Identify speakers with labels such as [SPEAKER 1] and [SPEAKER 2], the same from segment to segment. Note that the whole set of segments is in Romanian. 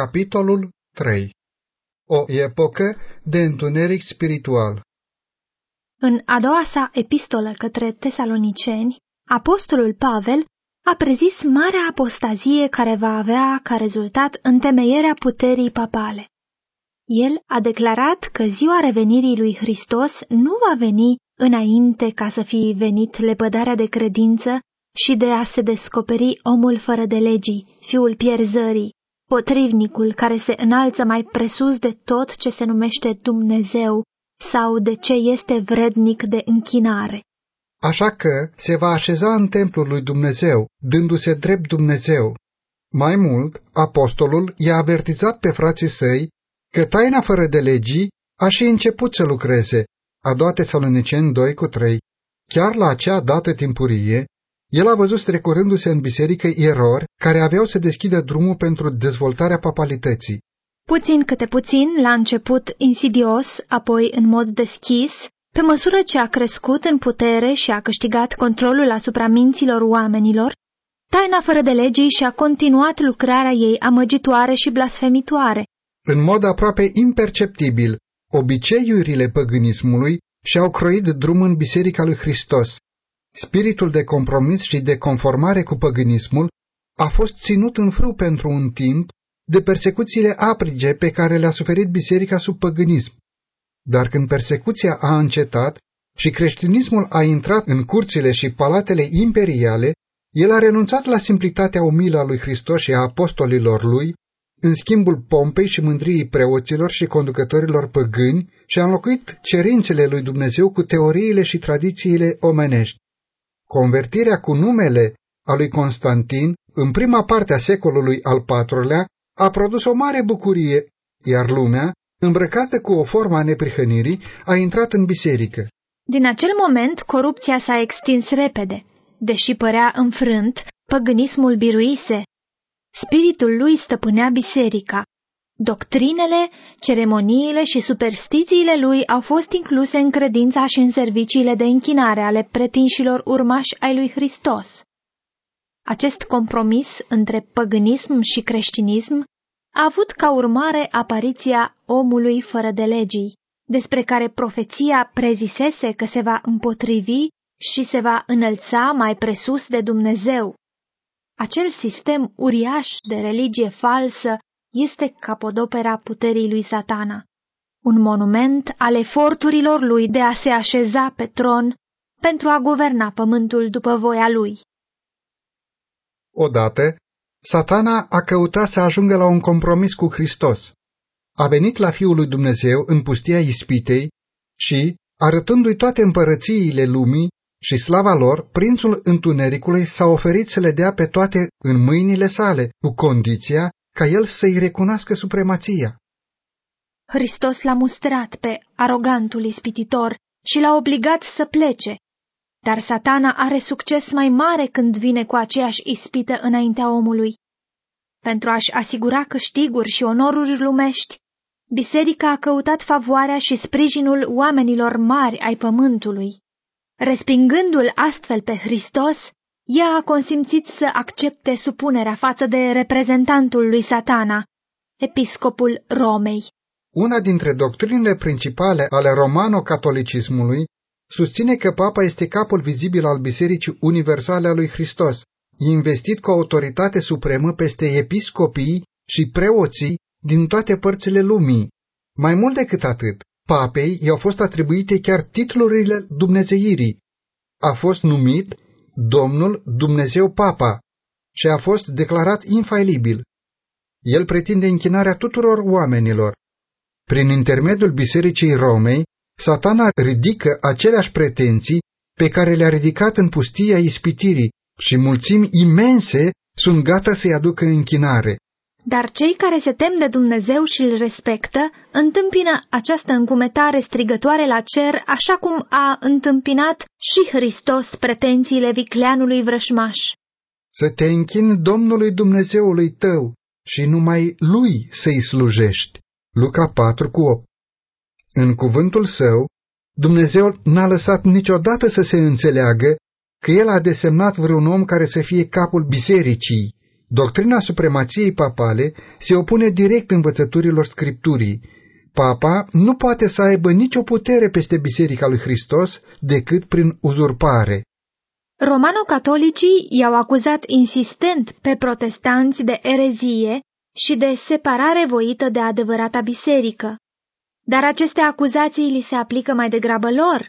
[SPEAKER 1] Capitolul 3 O epocă de întuneric spiritual
[SPEAKER 2] În a doua sa epistolă către tesaloniceni, apostolul Pavel a prezis marea apostazie care va avea ca rezultat întemeierea puterii papale. El a declarat că ziua revenirii lui Hristos nu va veni înainte ca să fie venit lepădarea de credință și de a se descoperi omul fără de legii, fiul pierzării, potrivnicul care se înalță mai presus de tot ce se numește Dumnezeu sau de ce este vrednic de închinare.
[SPEAKER 1] Așa că se va așeza în templul lui Dumnezeu, dându-se drept Dumnezeu. Mai mult, apostolul i-a avertizat pe frații săi că taina fără de legii a și început să lucreze, a doua Tesaloniceni 2 cu 3. Chiar la acea dată timpurie, el a văzut strecurându-se în biserică erori care aveau să deschidă drumul pentru dezvoltarea papalității.
[SPEAKER 2] Puțin câte puțin, la început insidios, apoi în mod deschis, pe măsură ce a crescut în putere și a câștigat controlul asupra minților oamenilor, taina fără de legii și-a continuat lucrarea ei amăgitoare și blasfemitoare.
[SPEAKER 1] În mod aproape imperceptibil, obiceiurile păgânismului și-au croit drum în Biserica lui Hristos, Spiritul de compromis și de conformare cu păgânismul a fost ținut în frâu pentru un timp de persecuțiile aprige pe care le-a suferit biserica sub păgânism. Dar când persecuția a încetat și creștinismul a intrat în curțile și palatele imperiale, el a renunțat la simplitatea umilă a lui Hristos și a apostolilor lui, în schimbul pompei și mândriei preoților și conducătorilor păgâni și a înlocuit cerințele lui Dumnezeu cu teoriile și tradițiile omenești. Convertirea cu numele a lui Constantin în prima parte a secolului al IV-lea a produs o mare bucurie, iar lumea, îmbrăcată cu o formă a neprihănirii, a intrat în biserică.
[SPEAKER 2] Din acel moment, corupția s-a extins repede. Deși părea înfrânt, păgânismul biruise. Spiritul lui stăpânea biserica, Doctrinele, ceremoniile și superstițiile lui au fost incluse în credința și în serviciile de închinare ale pretinșilor urmași ai lui Hristos. Acest compromis între păgânism și creștinism a avut ca urmare apariția omului fără de legii, despre care profeția prezisese că se va împotrivi și se va înălța mai presus de Dumnezeu. Acel sistem uriaș de religie falsă este capodopera puterii lui satana, un monument al eforturilor lui de a se așeza pe tron pentru a guverna pământul după voia lui.
[SPEAKER 1] Odată, satana a căutat să ajungă la un compromis cu Hristos. A venit la Fiul lui Dumnezeu în pustia ispitei și, arătându-i toate împărățiile lumii și slava lor, prințul întunericului s-a oferit să le dea pe toate în mâinile sale, cu condiția ca el să-i recunoască supremația.
[SPEAKER 2] Hristos l-a mustrat pe arogantul ispititor și l-a obligat să plece, dar satana are succes mai mare când vine cu aceeași ispită înaintea omului. Pentru a-și asigura câștiguri și onoruri lumești, biserica a căutat favoarea și sprijinul oamenilor mari ai pământului. Respingându-l astfel pe Hristos, ea a consimțit să accepte supunerea față de reprezentantul lui satana, episcopul Romei.
[SPEAKER 1] Una dintre doctrinele principale ale romano-catolicismului susține că papa este capul vizibil al Bisericii Universale a lui Hristos, investit cu autoritate supremă peste episcopii și preoții din toate părțile lumii. Mai mult decât atât, papei i-au fost atribuite chiar titlurile dumnezeirii. A fost numit Domnul Dumnezeu Papa și a fost declarat infailibil. El pretinde închinarea tuturor oamenilor. Prin intermediul Bisericii Romei, satana ridică aceleași pretenții pe care le-a ridicat în pustia ispitirii și mulțimi imense sunt gata să-i aducă închinare.
[SPEAKER 2] Dar cei care se tem de Dumnezeu și îl respectă întâmpină această încumetare strigătoare la cer, așa cum a întâmpinat și Hristos pretențiile vicleanului vrășmaș.
[SPEAKER 1] Să te închin Domnului Dumnezeului tău și numai Lui să-i slujești. Luca 4 cu 8 În cuvântul său, Dumnezeu n-a lăsat niciodată să se înțeleagă că El a desemnat vreun om care să fie capul bisericii, Doctrina supremației papale se opune direct învățăturilor Scripturii. Papa nu poate să aibă nicio putere peste Biserica lui Hristos decât prin uzurpare.
[SPEAKER 2] Romano-catolicii i-au acuzat insistent pe protestanți de erezie și de separare voită de adevărata biserică. Dar aceste acuzații li se aplică mai degrabă lor.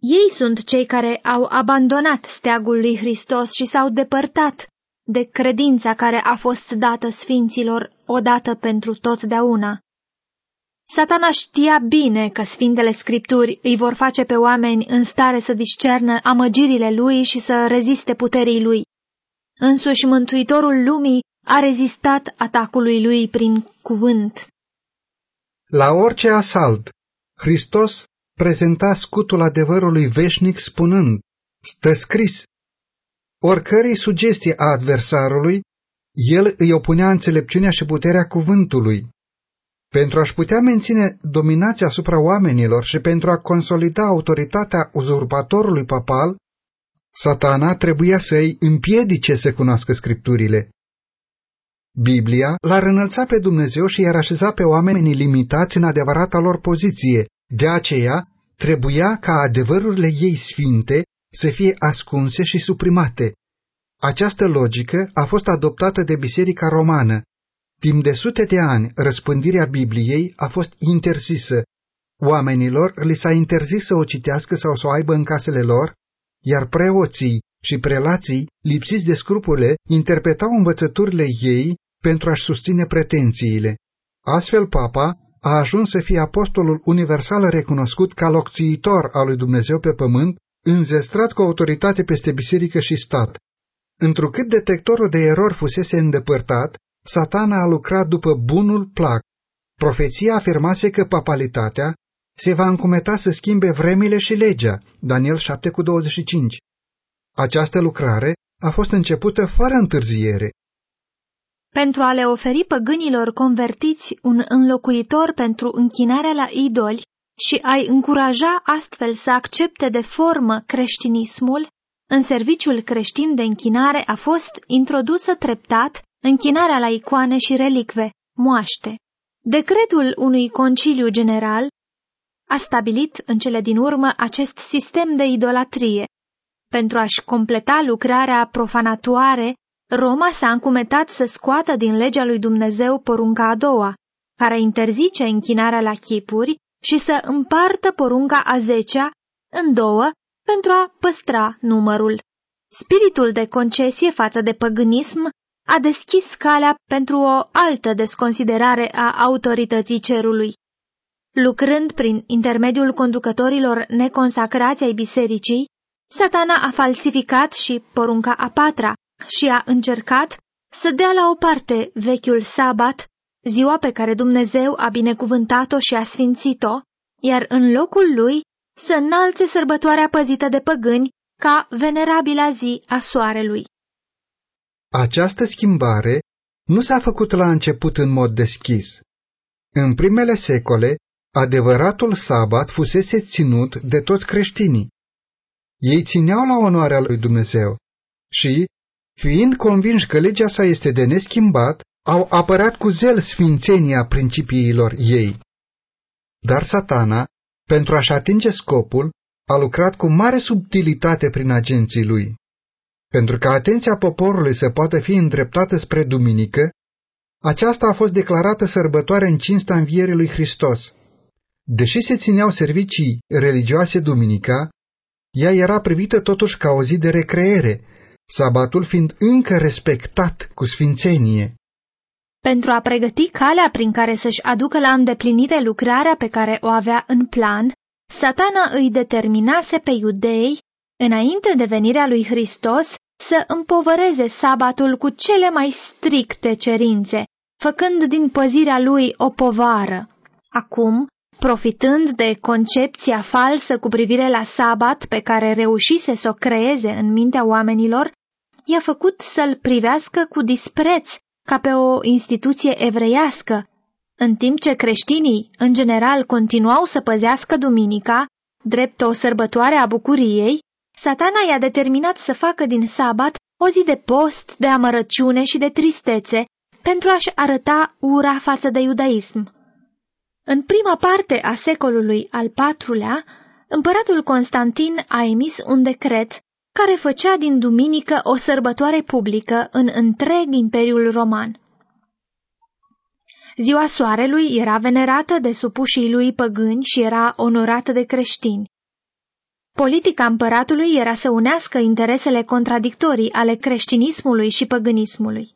[SPEAKER 2] Ei sunt cei care au abandonat steagul lui Hristos și s-au depărtat de credința care a fost dată sfinților odată pentru totdeauna. Satana știa bine că Sfintele Scripturi îi vor face pe oameni în stare să discernă amăgirile lui și să reziste puterii lui. Însuși Mântuitorul lumii a rezistat atacului lui prin cuvânt.
[SPEAKER 1] La orice asalt, Hristos prezenta scutul adevărului veșnic spunând, stă scris. Oricărei sugestii a adversarului, el îi opunea înțelepciunea și puterea cuvântului. Pentru a-și putea menține dominația asupra oamenilor și pentru a consolida autoritatea uzurpatorului papal, satana trebuia să îi împiedice să cunoască scripturile. Biblia l-ar înălța pe Dumnezeu și i-ar așeza pe oamenii limitați în adevărata lor poziție. De aceea, trebuia ca adevărurile ei sfinte să fie ascunse și suprimate. Această logică a fost adoptată de Biserica Romană. Timp de sute de ani, răspândirea Bibliei a fost interzisă. Oamenilor li s-a interzis să o citească sau să o aibă în casele lor, iar preoții și prelații, lipsiți de scrupule, interpretau învățăturile ei pentru a-și susține pretențiile. Astfel, papa a ajuns să fie apostolul universal recunoscut ca locțiitor al lui Dumnezeu pe pământ, înzestrat cu autoritate peste biserică și stat. Întrucât detectorul de erori fusese îndepărtat, satana a lucrat după bunul plac. Profeția afirmase că papalitatea se va încumeta să schimbe vremile și legea, Daniel 7,25. Această lucrare a fost începută fără întârziere.
[SPEAKER 2] Pentru a le oferi păgânilor convertiți un înlocuitor pentru închinarea la idoli și a-i încuraja astfel să accepte de formă creștinismul, în serviciul creștin de închinare a fost introdusă treptat închinarea la icoane și relicve, moaște. Decretul unui conciliu general a stabilit în cele din urmă acest sistem de idolatrie. Pentru a-și completa lucrarea profanatoare, Roma s-a încumetat să scoată din legea lui Dumnezeu porunca a doua, care interzice închinarea la chipuri și să împartă porunca a zecea în două pentru a păstra numărul. Spiritul de concesie față de păgânism a deschis calea pentru o altă desconsiderare a autorității cerului. Lucrând prin intermediul conducătorilor neconsacrați ai bisericii, satana a falsificat și porunca a patra și a încercat să dea la o parte vechiul sabat, ziua pe care Dumnezeu a binecuvântat-o și a sfințit-o, iar în locul lui să înalțe sărbătoarea păzită de păgâni ca venerabila zi a soarelui.
[SPEAKER 1] Această schimbare nu s-a făcut la început în mod deschis. În primele secole, adevăratul sabat fusese ținut de toți creștinii. Ei țineau la onoarea lui Dumnezeu și, fiind convinși că legea sa este de neschimbat, au apărat cu zel sfințenia principiilor ei. Dar satana, pentru a-și atinge scopul, a lucrat cu mare subtilitate prin agenții lui. Pentru ca atenția poporului să poată fi îndreptată spre duminică, aceasta a fost declarată sărbătoare în cinsta învierii lui Hristos. Deși se țineau servicii religioase duminica, ea era privită totuși ca o zi de recreere, sabatul fiind încă respectat cu sfințenie.
[SPEAKER 2] Pentru a pregăti calea prin care să-și aducă la îndeplinire lucrarea pe care o avea în plan, satana îi determinase pe iudei, înainte de venirea lui Hristos, să împovăreze sabatul cu cele mai stricte cerințe, făcând din păzirea lui o povară. Acum, profitând de concepția falsă cu privire la sabat pe care reușise să o creeze în mintea oamenilor, i-a făcut să-l privească cu dispreț ca pe o instituție evreiască, în timp ce creștinii, în general, continuau să păzească duminica, drept o sărbătoare a bucuriei, satana i-a determinat să facă din sabat o zi de post, de amărăciune și de tristețe, pentru a-și arăta ura față de iudaism. În prima parte a secolului al IV-lea, împăratul Constantin a emis un decret care făcea din duminică o sărbătoare publică în întreg Imperiul Roman. Ziua soarelui era venerată de supușii lui păgâni și era onorată de creștini. Politica împăratului era să unească interesele contradictorii ale creștinismului și păgânismului.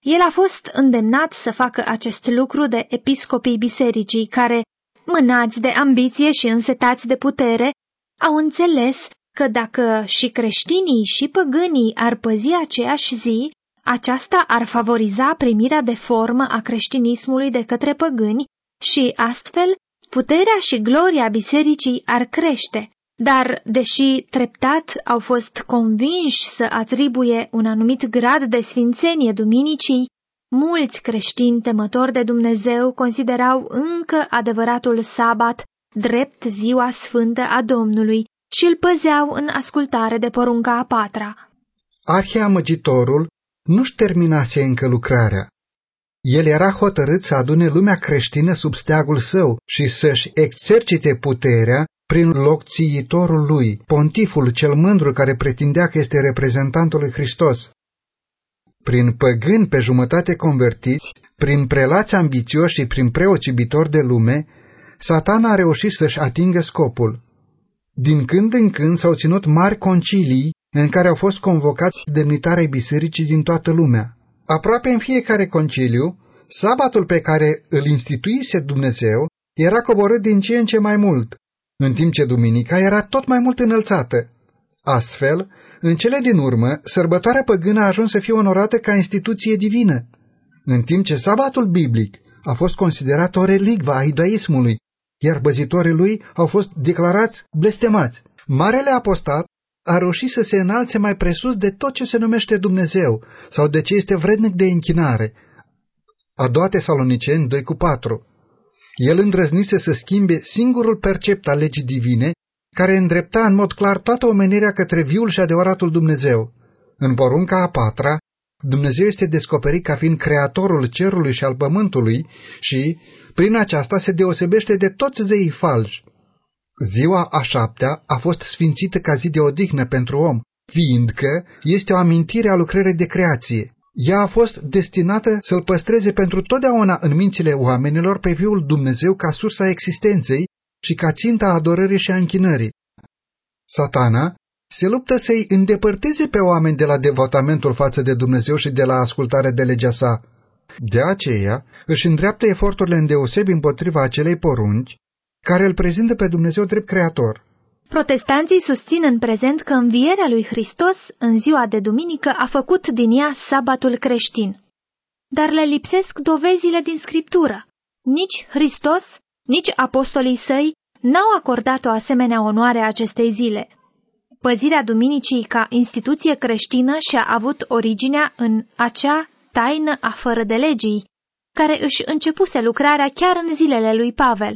[SPEAKER 2] El a fost îndemnat să facă acest lucru de episcopii bisericii care, mânați de ambiție și însetați de putere, au înțeles că dacă și creștinii și păgânii ar păzi aceeași zi, aceasta ar favoriza primirea de formă a creștinismului de către păgâni și, astfel, puterea și gloria bisericii ar crește. Dar, deși treptat au fost convinși să atribuie un anumit grad de sfințenie duminicii, mulți creștini temători de Dumnezeu considerau încă adevăratul sabat drept ziua sfântă a Domnului și îl păzeau în ascultare de porunca a patra.
[SPEAKER 1] Arheamăgitorul nu-și terminase încă lucrarea. El era hotărât să adune lumea creștină sub steagul său și să-și exercite puterea prin locțiitorul lui, pontiful cel mândru care pretindea că este reprezentantul lui Hristos. Prin păgâni pe jumătate convertiți, prin prelați ambițioși și prin preoți iubitori de lume, satana a reușit să-și atingă scopul. Din când în când s-au ținut mari concilii în care au fost convocați demnitarii bisericii din toată lumea. Aproape în fiecare conciliu, sabatul pe care îl instituise Dumnezeu era coborât din ce în ce mai mult, în timp ce duminica era tot mai mult înălțată. Astfel, în cele din urmă, sărbătoarea păgână a ajuns să fie onorată ca instituție divină, în timp ce sabatul biblic a fost considerat o relicvă a iudaismului, iar băzitorii lui au fost declarați blestemați. Marele apostat a reușit să se înalțe mai presus de tot ce se numește Dumnezeu sau de ce este vrednic de închinare. A doua Tesaloniceni 2 cu 4 el îndrăznise să schimbe singurul percept al legii divine, care îndrepta în mod clar toată omenirea către viul și adevăratul Dumnezeu. În porunca a patra, Dumnezeu este descoperit ca fiind creatorul cerului și al pământului și, prin aceasta, se deosebește de toți zeii falși. Ziua a șaptea a fost sfințită ca zi de odihnă pentru om, fiindcă este o amintire a lucrării de creație. Ea a fost destinată să-L păstreze pentru totdeauna în mințile oamenilor pe viul Dumnezeu ca sursa existenței și ca ținta adorării și a închinării. Satana se luptă să-i îndepărteze pe oameni de la devotamentul față de Dumnezeu și de la ascultarea de legea sa. De aceea își îndreaptă eforturile îndeosebi împotriva acelei porunci care îl prezintă pe Dumnezeu drept creator.
[SPEAKER 2] Protestanții susțin în prezent că învierea lui Hristos în ziua de duminică a făcut din ea sabatul creștin. Dar le lipsesc dovezile din scriptură. Nici Hristos, nici apostolii săi n-au acordat o asemenea onoare acestei zile. Păzirea duminicii ca instituție creștină și-a avut originea în acea taină a fără de legii, care își începuse lucrarea chiar în zilele lui Pavel.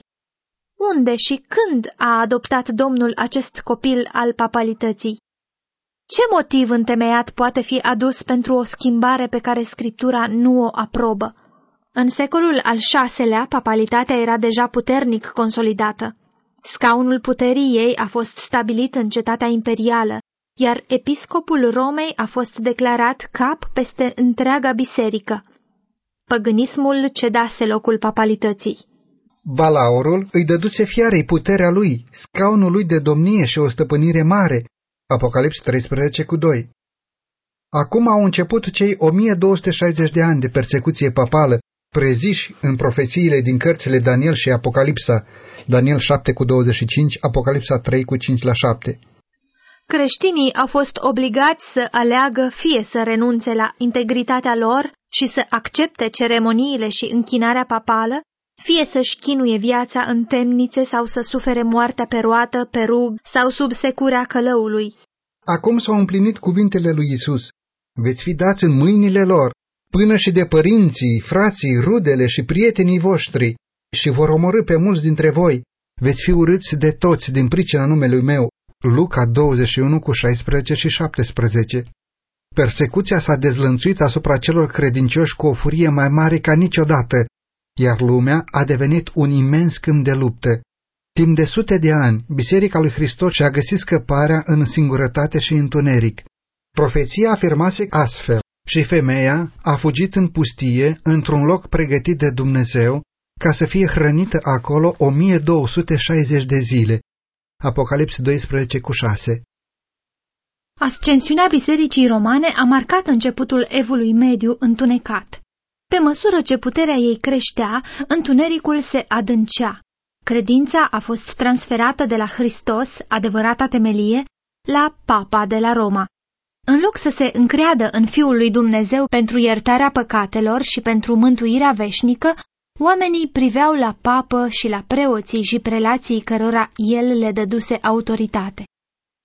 [SPEAKER 2] Unde și când a adoptat Domnul acest copil al papalității? Ce motiv întemeiat poate fi adus pentru o schimbare pe care Scriptura nu o aprobă? În secolul al VI-lea, papalitatea era deja puternic consolidată. Scaunul puterii ei a fost stabilit în cetatea imperială, iar episcopul Romei a fost declarat cap peste întreaga biserică. Păgânismul cedase locul papalității.
[SPEAKER 1] Balaurul îi dăduse fiarei puterea lui, scaunul lui de domnie și o stăpânire mare. Apocalips 13 cu 2 Acum au început cei 1260 de ani de persecuție papală, preziși în profețiile din cărțile Daniel și Apocalipsa, Daniel 7 cu 25, Apocalipsa 3 cu 5 la 7.
[SPEAKER 2] Creștinii au fost obligați să aleagă fie să renunțe la integritatea lor și să accepte ceremoniile și închinarea papală, fie să-și chinuie viața în temnițe sau să sufere moartea pe roată, pe rug sau sub securea călăului.
[SPEAKER 1] Acum s-au împlinit cuvintele lui Isus. Veți fi dați în mâinile lor, până și de părinții, frații, rudele și prietenii voștri, și vor omorâ pe mulți dintre voi. Veți fi urâți de toți din pricina numelui meu. Luca 21 cu 16 și 17 Persecuția s-a dezlănțuit asupra celor credincioși cu o furie mai mare ca niciodată, iar lumea a devenit un imens câmp de luptă. Timp de sute de ani, Biserica lui Hristos și-a găsit scăparea în singurătate și întuneric. Profeția afirmase astfel, și femeia a fugit în pustie, într-un loc pregătit de Dumnezeu, ca să fie hrănită acolo 1260 de zile. Apocalips 12 cu 6
[SPEAKER 2] Ascensiunea Bisericii Romane a marcat începutul evului mediu întunecat. Pe măsură ce puterea ei creștea, întunericul se adâncea. Credința a fost transferată de la Hristos, adevărata temelie, la Papa de la Roma. În loc să se încreadă în Fiul lui Dumnezeu pentru iertarea păcatelor și pentru mântuirea veșnică, oamenii priveau la papă și la preoții și prelații cărora el le dăduse autoritate.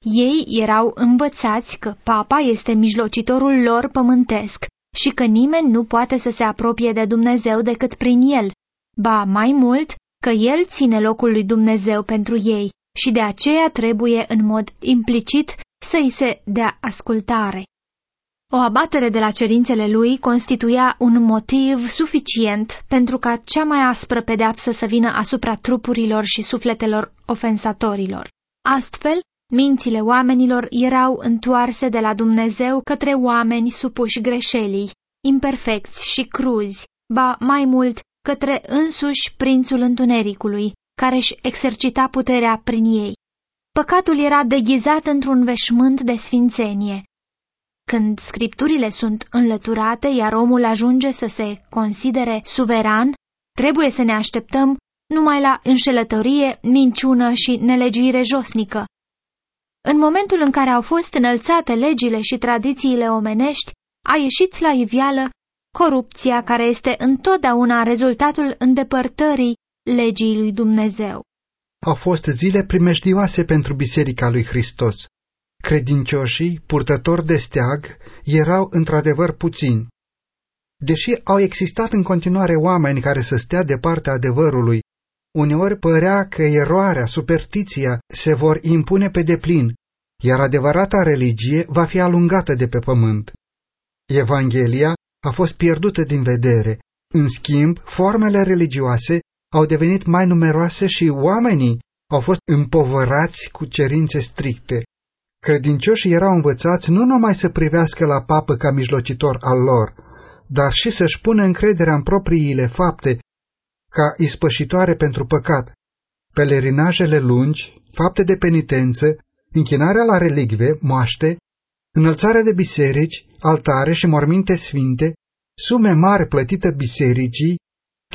[SPEAKER 2] Ei erau învățați că papa este mijlocitorul lor pământesc și că nimeni nu poate să se apropie de Dumnezeu decât prin el, ba mai mult că el ține locul lui Dumnezeu pentru ei și de aceea trebuie în mod implicit să-i se dea ascultare. O abatere de la cerințele lui constituia un motiv suficient pentru ca cea mai aspră pedeapsă să vină asupra trupurilor și sufletelor ofensatorilor. Astfel, mințile oamenilor erau întoarse de la Dumnezeu către oameni supuși greșelii, imperfecți și cruzi, ba mai mult către însuși prințul întunericului, care își exercita puterea prin ei. Păcatul era deghizat într-un veșmânt de sfințenie. Când scripturile sunt înlăturate, iar omul ajunge să se considere suveran, trebuie să ne așteptăm numai la înșelătorie, minciună și nelegiuire josnică. În momentul în care au fost înălțate legile și tradițiile omenești, a ieșit la iveală corupția care este întotdeauna rezultatul îndepărtării legii lui Dumnezeu.
[SPEAKER 1] Au fost zile primejdioase pentru Biserica lui Hristos. Credincioșii, purtători de steag, erau într-adevăr puțini. Deși au existat în continuare oameni care să stea de partea adevărului, uneori părea că eroarea, superstiția se vor impune pe deplin, iar adevărata religie va fi alungată de pe pământ. Evanghelia a fost pierdută din vedere. În schimb, formele religioase au devenit mai numeroase și oamenii au fost împovărați cu cerințe stricte. Credincioșii erau învățați nu numai să privească la papă ca mijlocitor al lor, dar și să-și pună încrederea în propriile fapte ca ispășitoare pentru păcat. Pelerinajele lungi, fapte de penitență, închinarea la relicve, moaște, înălțarea de biserici, altare și morminte sfinte, sume mari plătite bisericii,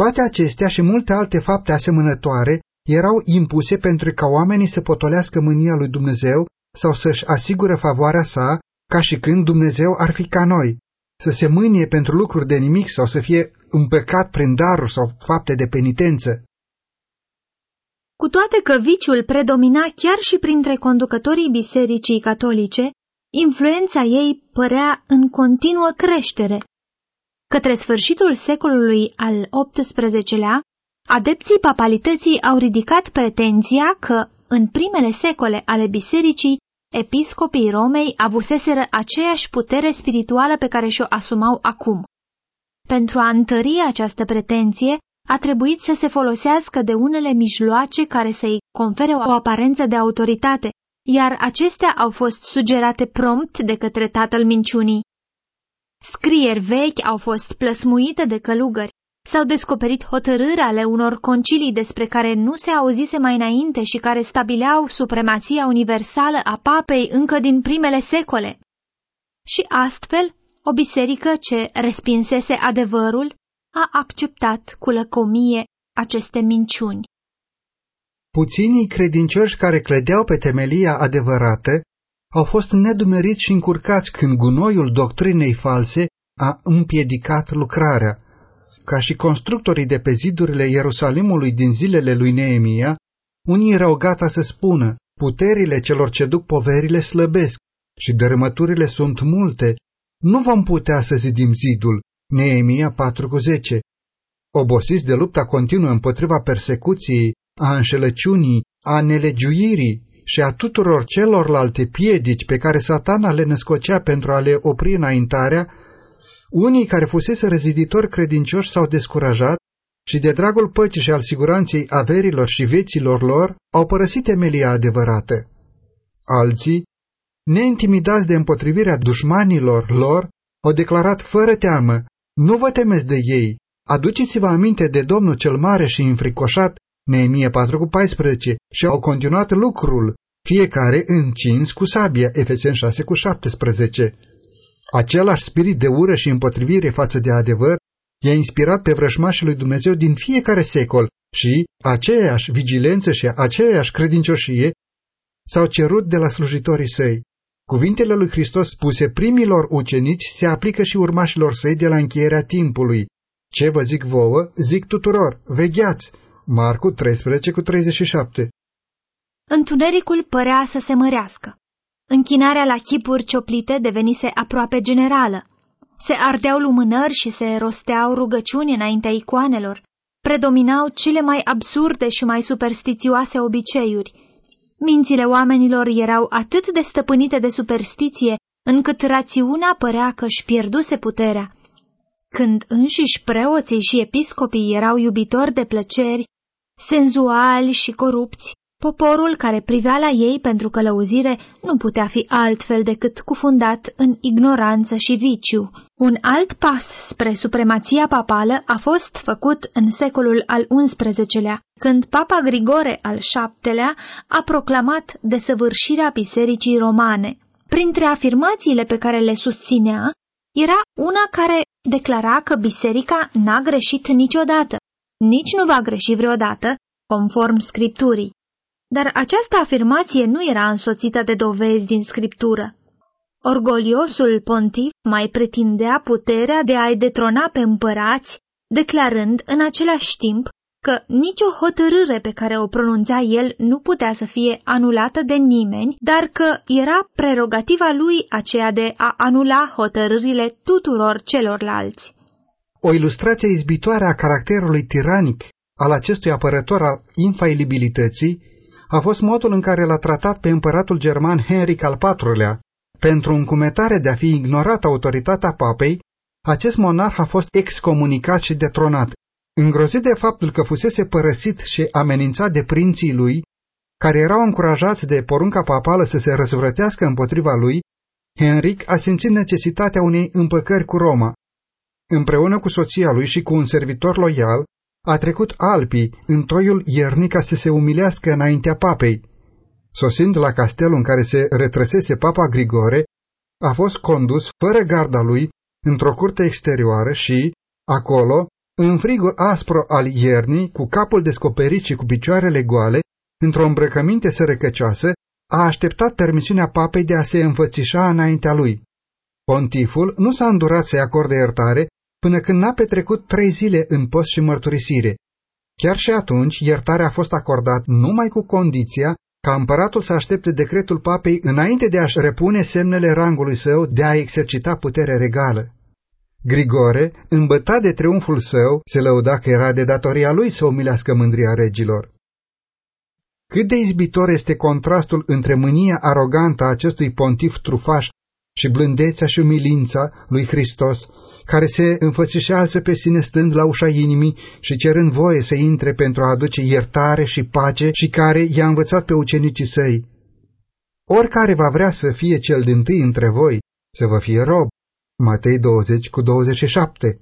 [SPEAKER 1] toate acestea și multe alte fapte asemănătoare erau impuse pentru ca oamenii să potolească mânia lui Dumnezeu sau să-și asigure favoarea sa, ca și când Dumnezeu ar fi ca noi, să se mânie pentru lucruri de nimic sau să fie împăcat prin daruri sau fapte de penitență.
[SPEAKER 2] Cu toate că viciul predomina chiar și printre conducătorii bisericii catolice, influența ei părea în continuă creștere. Către sfârșitul secolului al XVIII-lea, adepții papalității au ridicat pretenția că, în primele secole ale bisericii, episcopii Romei avuseseră aceeași putere spirituală pe care și-o asumau acum. Pentru a întări această pretenție, a trebuit să se folosească de unele mijloace care să-i confere o aparență de autoritate, iar acestea au fost sugerate prompt de către tatăl minciunii. Scrieri vechi au fost plăsmuite de călugări, s-au descoperit hotărâri ale unor concilii despre care nu se auzise mai înainte și care stabileau supremația universală a papei încă din primele secole. Și astfel, o biserică ce respinsese adevărul a acceptat cu lăcomie aceste minciuni.
[SPEAKER 1] Puținii credincioși care clădeau pe temelia adevărată au fost nedumeriți și încurcați când gunoiul doctrinei false a împiedicat lucrarea. Ca și constructorii de pe zidurile Ierusalimului din zilele lui Neemia, unii erau gata să spună, puterile celor ce duc poverile slăbesc și dărâmăturile sunt multe, nu vom putea să zidim zidul, Neemia 4,10 Obosiți de lupta continuă împotriva persecuției, a înșelăciunii, a nelegiuirii și a tuturor celorlalte piedici pe care satana le născocea pentru a le opri înaintarea, unii care fusese reziditori credincioși s-au descurajat și de dragul păcii și al siguranței averilor și vieților lor au părăsit temelia adevărată. Alții, neintimidați de împotrivirea dușmanilor lor, au declarat fără teamă, nu vă temeți de ei, aduceți-vă aminte de Domnul cel mare și înfricoșat, Neemie 4,14, și au continuat lucrul, fiecare încins cu sabia, Efesen 6,17. Același spirit de ură și împotrivire față de adevăr i-a inspirat pe vrășmașii lui Dumnezeu din fiecare secol și aceeași vigilență și aceeași credincioșie s-au cerut de la slujitorii săi. Cuvintele lui Hristos spuse primilor ucenici se aplică și urmașilor săi de la încheierea timpului. Ce vă zic vouă, zic tuturor, vegheați! Marcu 13 cu 37
[SPEAKER 2] Întunericul părea să se mărească. Închinarea la chipuri cioplite devenise aproape generală. Se ardeau lumânări și se rosteau rugăciuni înaintea icoanelor. Predominau cele mai absurde și mai superstițioase obiceiuri. Mințile oamenilor erau atât de stăpânite de superstiție, încât rațiunea părea că își pierduse puterea. Când înșiși preoții și episcopii erau iubitori de plăceri, senzuali și corupți, Poporul care privea la ei pentru călăuzire nu putea fi altfel decât cufundat în ignoranță și viciu. Un alt pas spre supremația papală a fost făcut în secolul al XI-lea, când Papa Grigore al VII-lea a proclamat desăvârșirea bisericii romane. Printre afirmațiile pe care le susținea, era una care declara că biserica n-a greșit niciodată, nici nu va greși vreodată, conform scripturii. Dar această afirmație nu era însoțită de dovezi din scriptură. Orgoliosul pontif mai pretindea puterea de a-i detrona pe împărați, declarând în același timp că nicio hotărâre pe care o pronunțea el nu putea să fie anulată de nimeni, dar că era prerogativa lui aceea de a anula hotărârile tuturor celorlalți.
[SPEAKER 1] O ilustrație izbitoare a caracterului tiranic al acestui apărător al infailibilității a fost modul în care l-a tratat pe împăratul german Henric al IV-lea. Pentru încumetare de a fi ignorat autoritatea papei, acest monarh a fost excomunicat și detronat. Îngrozit de faptul că fusese părăsit și amenințat de prinții lui, care erau încurajați de porunca papală să se răzvrătească împotriva lui, Henric a simțit necesitatea unei împăcări cu Roma. Împreună cu soția lui și cu un servitor loial, a trecut Alpii în toiul iernic ca să se umilească înaintea papei. Sosind la castelul în care se retrăsese papa Grigore, a fost condus fără garda lui într-o curte exterioară și, acolo, în frigul aspru al iernii, cu capul descoperit și cu picioarele goale, într-o îmbrăcăminte sărăcăcioasă, a așteptat permisiunea papei de a se înfățișa înaintea lui. Pontiful nu s-a îndurat să-i acorde iertare până când n-a petrecut trei zile în post și mărturisire. Chiar și atunci, iertarea a fost acordat numai cu condiția ca împăratul să aștepte decretul papei înainte de a-și repune semnele rangului său de a exercita putere regală. Grigore, îmbătat de triumful său, se lăuda că era de datoria lui să umilească mândria regilor. Cât de izbitor este contrastul între mânia arogantă a acestui pontif trufaș și blândețea și umilința lui Hristos, care se înfățișează pe sine stând la ușa inimii și cerând voie să intre pentru a aduce iertare și pace și care i-a învățat pe ucenicii săi. Oricare va vrea să fie cel din tâi între voi, să vă fie rob. Matei 20 cu 27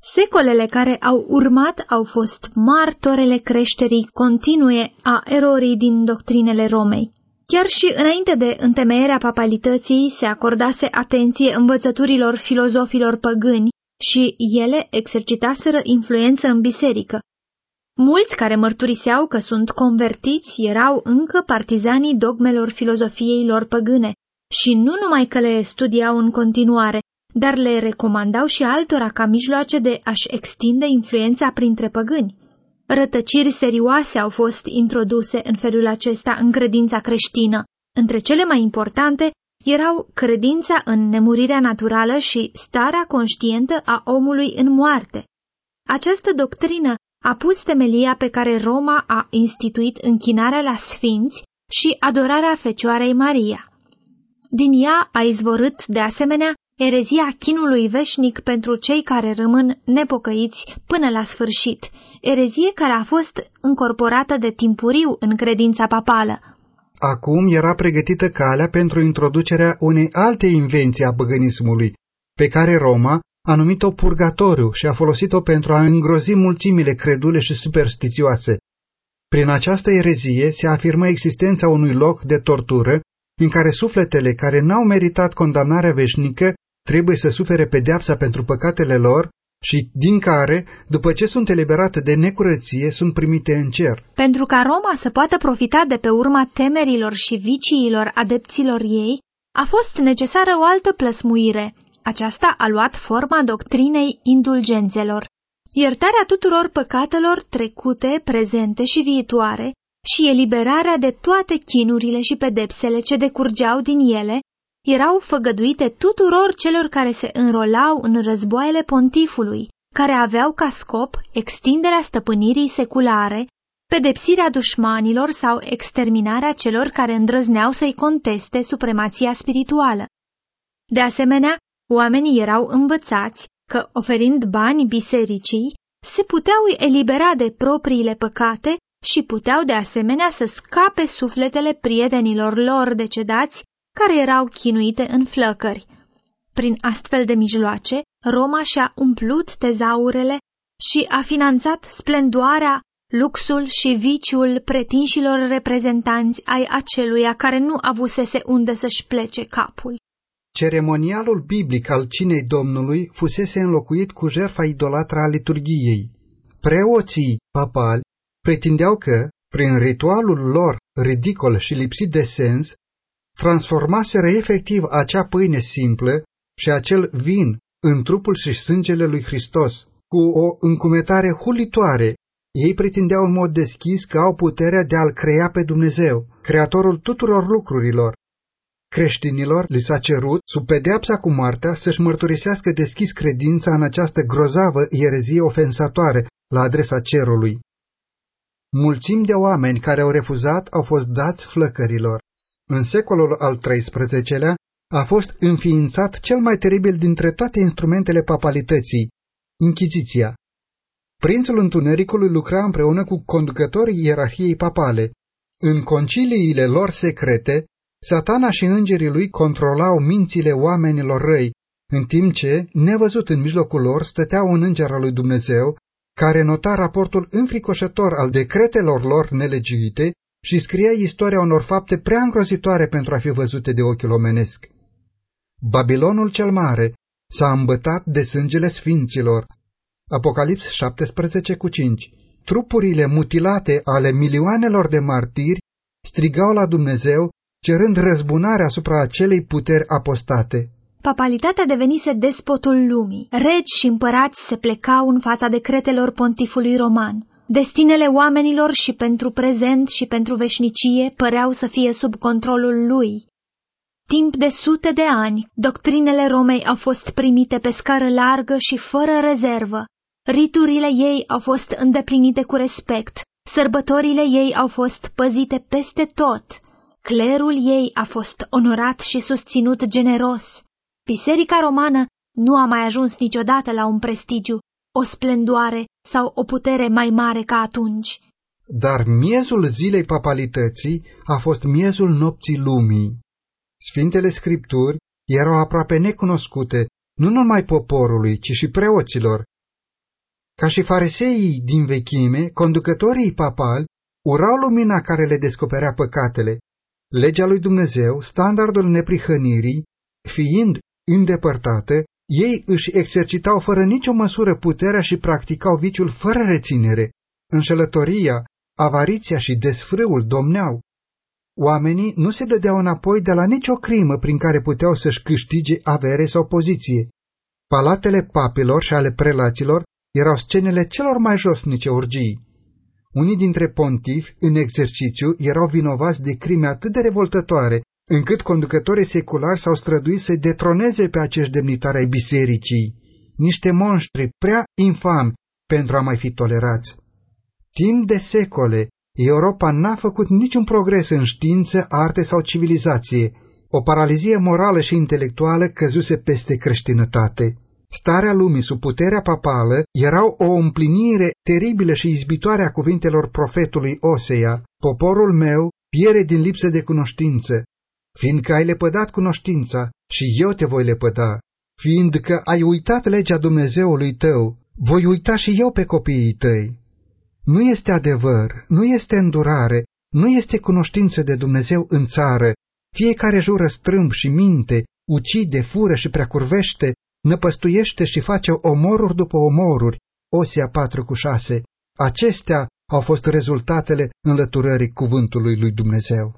[SPEAKER 2] Secolele care au urmat au fost martorele creșterii continue a erorii din doctrinele Romei. Chiar și înainte de întemeierea papalității se acordase atenție învățăturilor filozofilor păgâni și ele exercitaseră influență în biserică. Mulți care mărturiseau că sunt convertiți erau încă partizanii dogmelor filozofiei lor păgâne și nu numai că le studiau în continuare, dar le recomandau și altora ca mijloace de a-și extinde influența printre păgâni. Rătăciri serioase au fost introduse în felul acesta în credința creștină. Între cele mai importante erau credința în nemurirea naturală și starea conștientă a omului în moarte. Această doctrină a pus temelia pe care Roma a instituit închinarea la sfinți și adorarea Fecioarei Maria. Din ea a izvorât, de asemenea, erezia chinului veșnic pentru cei care rămân nepocăiți până la sfârșit, erezie care a fost încorporată de timpuriu în credința papală.
[SPEAKER 1] Acum era pregătită calea pentru introducerea unei alte invenții a băgănismului, pe care Roma a numit-o purgatoriu și a folosit-o pentru a îngrozi mulțimile credule și superstițioase. Prin această erezie se afirmă existența unui loc de tortură în care sufletele care n-au meritat condamnarea veșnică trebuie să sufere pedeapsa pentru păcatele lor și din care, după ce sunt eliberate de necurăție, sunt primite în cer.
[SPEAKER 2] Pentru ca Roma să poată profita de pe urma temerilor și viciilor adepților ei, a fost necesară o altă plăsmuire. Aceasta a luat forma doctrinei indulgențelor. Iertarea tuturor păcatelor trecute, prezente și viitoare și eliberarea de toate chinurile și pedepsele ce decurgeau din ele erau făgăduite tuturor celor care se înrolau în războaiele pontifului, care aveau ca scop extinderea stăpânirii seculare, pedepsirea dușmanilor sau exterminarea celor care îndrăzneau să-i conteste supremația spirituală. De asemenea, oamenii erau învățați că, oferind bani bisericii, se puteau elibera de propriile păcate și puteau de asemenea să scape sufletele prietenilor lor decedați care erau chinuite în flăcări. Prin astfel de mijloace, Roma și-a umplut tezaurele și a finanțat splendoarea, luxul și viciul pretinșilor reprezentanți ai aceluia care nu avusese unde să-și plece capul.
[SPEAKER 1] Ceremonialul biblic al cinei Domnului fusese înlocuit cu jertfa idolatra a liturgiei. Preoții papali pretindeau că, prin ritualul lor ridicol și lipsit de sens, transformaseră efectiv acea pâine simplă și acel vin în trupul și sângele lui Hristos, cu o încumetare hulitoare. Ei pretindeau în mod deschis că au puterea de a-L crea pe Dumnezeu, creatorul tuturor lucrurilor. Creștinilor li s-a cerut, sub pedeapsa cu moartea, să-și mărturisească deschis credința în această grozavă ierezie ofensatoare la adresa cerului. Mulțimi de oameni care au refuzat au fost dați flăcărilor. În secolul al XIII-lea a fost înființat cel mai teribil dintre toate instrumentele papalității, Inchiziția. Prințul Întunericului lucra împreună cu conducătorii ierarhiei papale. În conciliile lor secrete, satana și îngerii lui controlau mințile oamenilor răi, în timp ce, nevăzut în mijlocul lor, stătea un înger al lui Dumnezeu, care nota raportul înfricoșător al decretelor lor nelegiuite și scria istoria unor fapte prea îngrozitoare pentru a fi văzute de ochiul omenesc. Babilonul cel mare s-a îmbătat de sângele sfinților. Apocalips 17 cu 5 Trupurile mutilate ale milioanelor de martiri strigau la Dumnezeu, cerând răzbunarea asupra acelei puteri apostate.
[SPEAKER 2] Papalitatea devenise despotul lumii. Regi și împărați se plecau în fața decretelor pontifului roman. Destinele oamenilor și pentru prezent și pentru veșnicie păreau să fie sub controlul lui. Timp de sute de ani, doctrinele Romei au fost primite pe scară largă și fără rezervă. Riturile ei au fost îndeplinite cu respect, sărbătorile ei au fost păzite peste tot, clerul ei a fost onorat și susținut generos. Biserica romană nu a mai ajuns niciodată la un prestigiu, o splendoare sau o putere mai mare ca atunci.
[SPEAKER 1] Dar miezul zilei papalității a fost miezul nopții lumii. Sfintele Scripturi erau aproape necunoscute, nu numai poporului, ci și preoților. Ca și fariseii din vechime, conducătorii papali urau lumina care le descoperea păcatele. Legea lui Dumnezeu, standardul neprihănirii, fiind îndepărtată, ei își exercitau fără nicio măsură puterea și practicau viciul fără reținere. Înșelătoria, avariția și desfrâul domneau. Oamenii nu se dădeau înapoi de la nicio crimă prin care puteau să-și câștige avere sau poziție. Palatele papilor și ale prelaților erau scenele celor mai josnice urgii. Unii dintre pontifi, în exercițiu, erau vinovați de crime atât de revoltătoare încât conducătorii seculari s-au străduit să detroneze pe acești demnitari ai bisericii, niște monștri prea infami pentru a mai fi tolerați. Timp de secole, Europa n-a făcut niciun progres în știință, arte sau civilizație. O paralizie morală și intelectuală căzuse peste creștinătate. Starea lumii sub puterea papală erau o împlinire teribilă și izbitoare a cuvintelor profetului Osea, poporul meu piere din lipsă de cunoștință, fiindcă ai lepădat cunoștința și eu te voi lepăda, fiindcă ai uitat legea Dumnezeului tău, voi uita și eu pe copiii tăi. Nu este adevăr, nu este îndurare, nu este cunoștință de Dumnezeu în țară, fiecare jură strâmb și minte, ucide, fură și preacurvește, năpăstuiește și face omoruri după omoruri, Osia 4 cu 6. Acestea au fost rezultatele înlăturării cuvântului lui Dumnezeu.